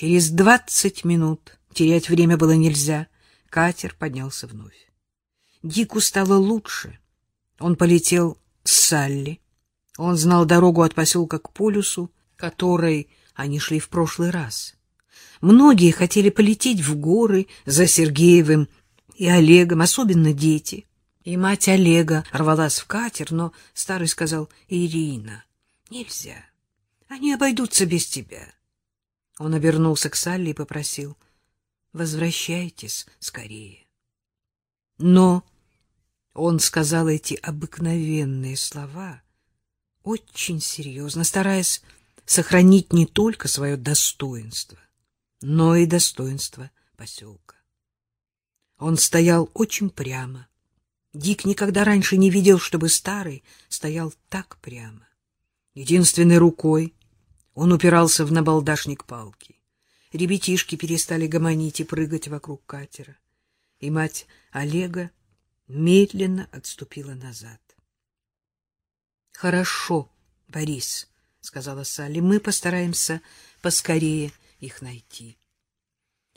Через двадцать минут, терять время было нельзя, катер поднялся вновь. Дику стало лучше. Он полетел с Салли. Он знал дорогу от поселка к полюсу, которой они шли в прошлый раз. Многие хотели полететь в горы за Сергеевым и Олегом, особенно дети. И мать Олега рвалась в катер, но старый сказал, «Ирина, нельзя, они обойдутся без тебя». Он обернулся к Салли и попросил, «Возвращайтесь скорее». Но он сказал эти обыкновенные слова очень серьезно, стараясь сохранить не только свое достоинство, но и достоинство поселка. Он стоял очень прямо. Дик никогда раньше не видел, чтобы старый стоял так прямо. Единственной рукой он упирался в набалдашник палки. Ребятишки перестали гомонить и прыгать вокруг катера. И мать Олега медленно отступила назад. — Хорошо, Борис, — сказала Салли, — мы постараемся поскорее их найти.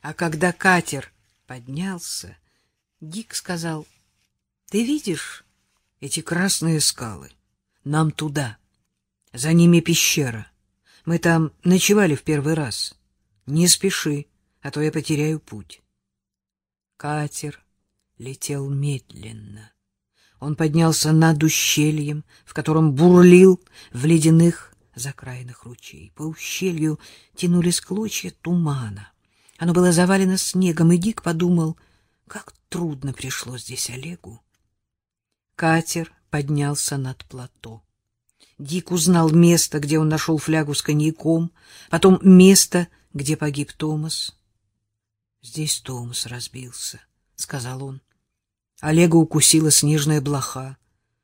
А когда катер поднялся, Дик сказал, — Ты видишь эти красные скалы? Нам туда. За ними пещера. Мы там ночевали в первый раз. Не спеши, а то я потеряю путь. Катер летел медленно. Он поднялся над ущельем, в котором бурлил в ледяных закраинах ручей. По ущелью тянулись клочья тумана. Оно было завалено снегом, и Дик подумал, как трудно пришло здесь Олегу. Катер поднялся над плато. Дик узнал место, где он нашел флягу с коньяком, потом место, где погиб Томас. — Здесь Томас разбился, — сказал он. Олега укусила снежная блоха.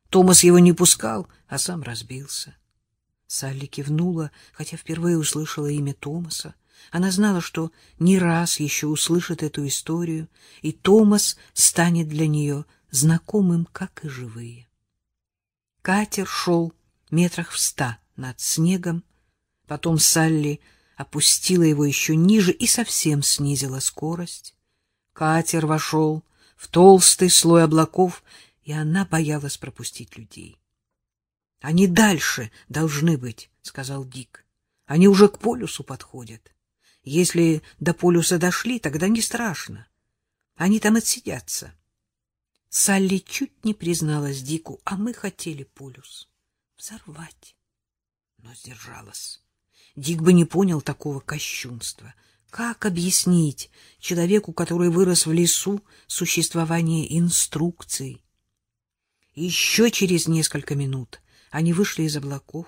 Томас его не пускал, а сам разбился. Салли кивнула, хотя впервые услышала имя Томаса. Она знала, что не раз еще услышит эту историю, и Томас станет для нее знакомым, как и живые. Катер шел метрах в ста над снегом, потом Салли опустила его еще ниже и совсем снизила скорость. Катер вошел в толстый слой облаков, и она боялась пропустить людей. — Они дальше должны быть, — сказал Дик. — Они уже к полюсу подходят. Если до полюса дошли, тогда не страшно. Они там отсидятся. Салли чуть не призналась Дику, а мы хотели полюс взорвать. Но сдержалась. Дик бы не понял такого кощунства. Как объяснить человеку, который вырос в лесу, существование инструкций? Еще через несколько минут они вышли из облаков.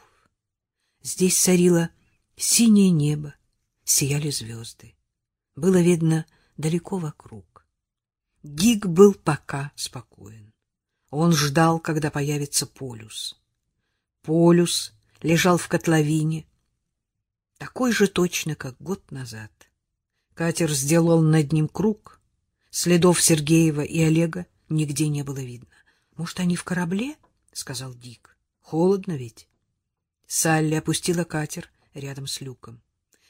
Здесь царило синее небо, сияли звезды. Было видно далеко вокруг. Дик был пока спокоен. Он ждал, когда появится полюс. Полюс лежал в котловине, такой же точно, как год назад. Катер сделал над ним круг. Следов Сергеева и Олега нигде не было видно. — Может, они в корабле? — сказал Дик. — Холодно ведь. Салли опустила катер рядом с люком.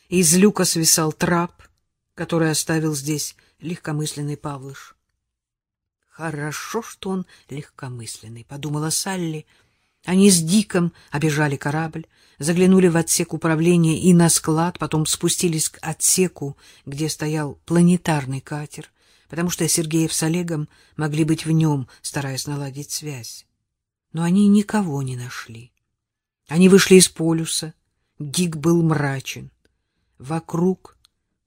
Из люка свисал трап, который оставил здесь легкомысленный Павлыш. Хорошо, что он легкомысленный, подумала Салли. Они с Диком обежали корабль, заглянули в отсек управления и на склад, потом спустились к отсеку, где стоял планетарный катер, потому что Сергеев с Олегом могли быть в нем, стараясь наладить связь. Но они никого не нашли. Они вышли из полюса. Дик был мрачен. Вокруг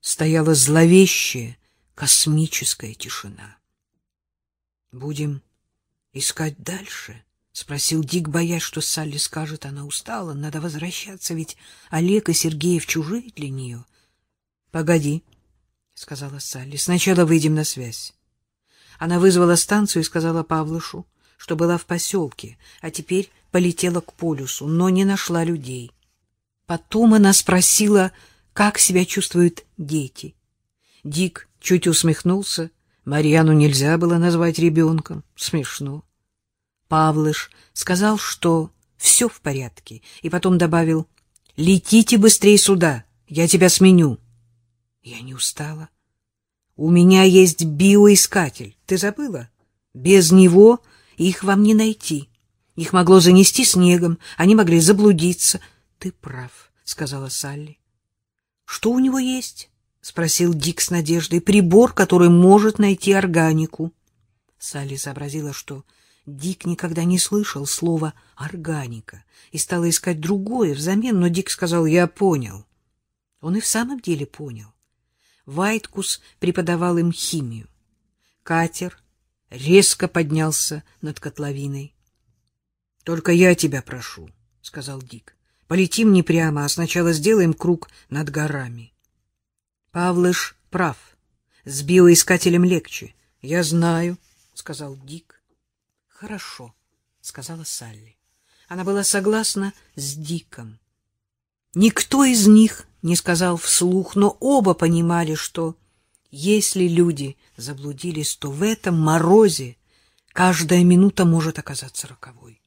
стояла зловещая космическая тишина. Будем искать дальше, спросил Дик, боясь, что Салли скажет, она устала, надо возвращаться, ведь Олег и Сергеев чужие для нее. — Погоди, — сказала Салли, — сначала выйдем на связь. Она вызвала станцию и сказала Павлышу, что была в поселке, а теперь полетела к полюсу, но не нашла людей. Потом она спросила как себя чувствуют дети. Дик чуть усмехнулся. Марьяну нельзя было назвать ребенком. Смешно. Павлыш сказал, что все в порядке, и потом добавил, «Летите быстрее сюда, я тебя сменю». Я не устала. У меня есть биоискатель. Ты забыла? Без него их вам не найти. Их могло занести снегом, они могли заблудиться. Ты прав, сказала Салли. Что у него есть? спросил Дик с надеждой. Прибор, который может найти органику. Салли сообразила, что Дик никогда не слышал слова органика и стала искать другое взамен, но Дик сказал: "Я понял". Он и в самом деле понял. Вайткус преподавал им химию. Катер резко поднялся над котловиной. — Только я тебя прошу, — сказал Дик. — Полетим не прямо, а сначала сделаем круг над горами. Павлыш прав. С биоискателем легче. — Я знаю, — сказал Дик. — Хорошо, — сказала Салли. Она была согласна с Диком. Никто из них не сказал вслух, но оба понимали, что если люди заблудились, то в этом морозе каждая минута может оказаться роковой.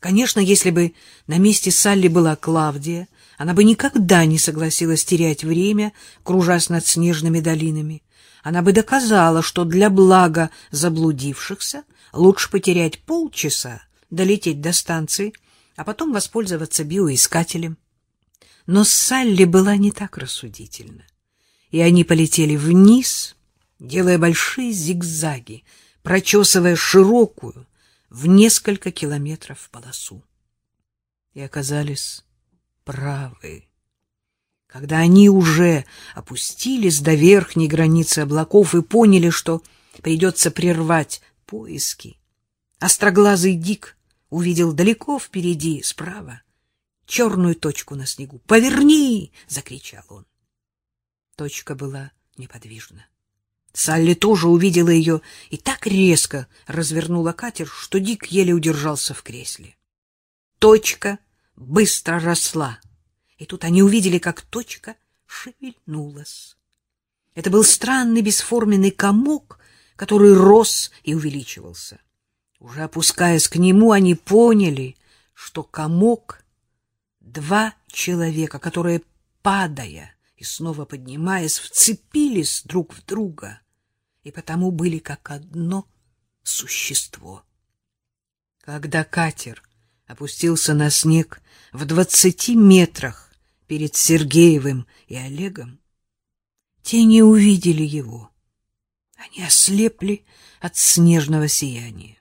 Конечно, если бы на месте Салли была Клавдия, она бы никогда не согласилась терять время, кружась над снежными долинами. Она бы доказала, что для блага заблудившихся лучше потерять полчаса, долететь до станции, а потом воспользоваться биоискателем. Но Салли была не так рассудительна, и они полетели вниз, делая большие зигзаги, прочесывая широкую в несколько километров полосу. И оказались правы. Когда они уже опустились до верхней границы облаков и поняли, что придется прервать поиски, остроглазый Дик увидел далеко впереди, справа, черную точку на снегу. «Поверни!» — закричал он. Точка была неподвижна. Салли тоже увидела ее и так резко развернула катер, что Дик еле удержался в кресле. Точка быстро росла, и тут они увидели, как точка шевельнулась. Это был странный бесформенный комок, который рос и увеличивался. Уже опускаясь к нему, они поняли, что комок Два человека, которые, падая и снова поднимаясь, вцепились друг в друга и потому были как одно существо. Когда катер опустился на снег в двадцати метрах перед Сергеевым и Олегом, те не увидели его. Они ослепли от снежного сияния.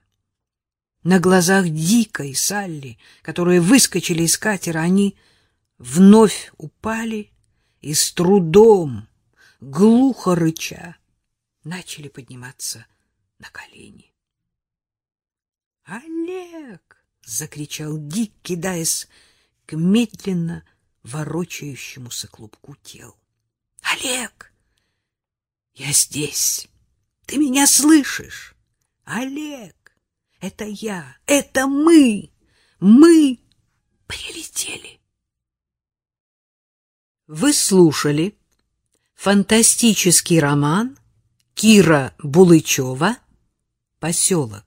На глазах Дика и Салли, которые выскочили из катера, они вновь упали и с трудом, глухо рыча, начали подниматься на колени. «Олег!» — закричал Дик, кидаясь к медленно ворочающемуся клубку тел. «Олег! Я здесь! Ты меня слышишь? Олег!» Это я, это мы, мы прилетели. Вы слушали фантастический роман Кира Булычева «Поселок».